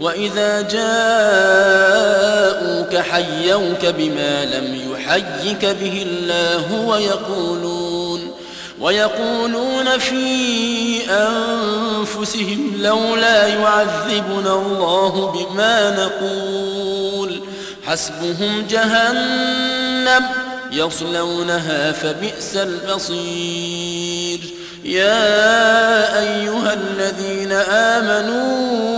وإذا جاءوك حيوك بما لم يحيك به الله ويقولون ويقولون في أنفسهم لولا يعذبنا الله بما نقول حسبهم جهنم يصلونها فبئس المصير يا أيها الذين آمنوا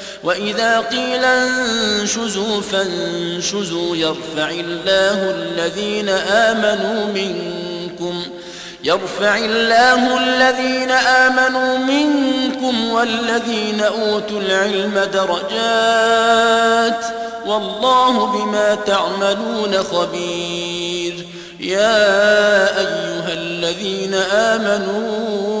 وإذا قيل انشزوا فانشزوا يرفع الله الذين آمنوا منكم يرفع الله الذين آمنوا منكم والذين أوتوا العلم درجات والله بما تعملون خبير يا أيها الذين آمنوا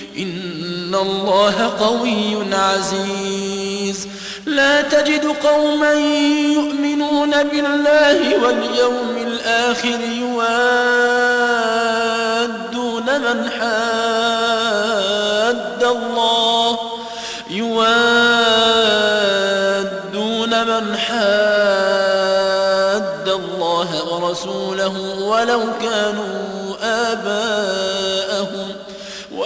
إن الله قوي عزيز. لا تجد قوما يؤمنون بالله واليوم الآخر يوادون من حاد الله. يوادون من حاد الله ورسوله ولو كانوا آباءهم.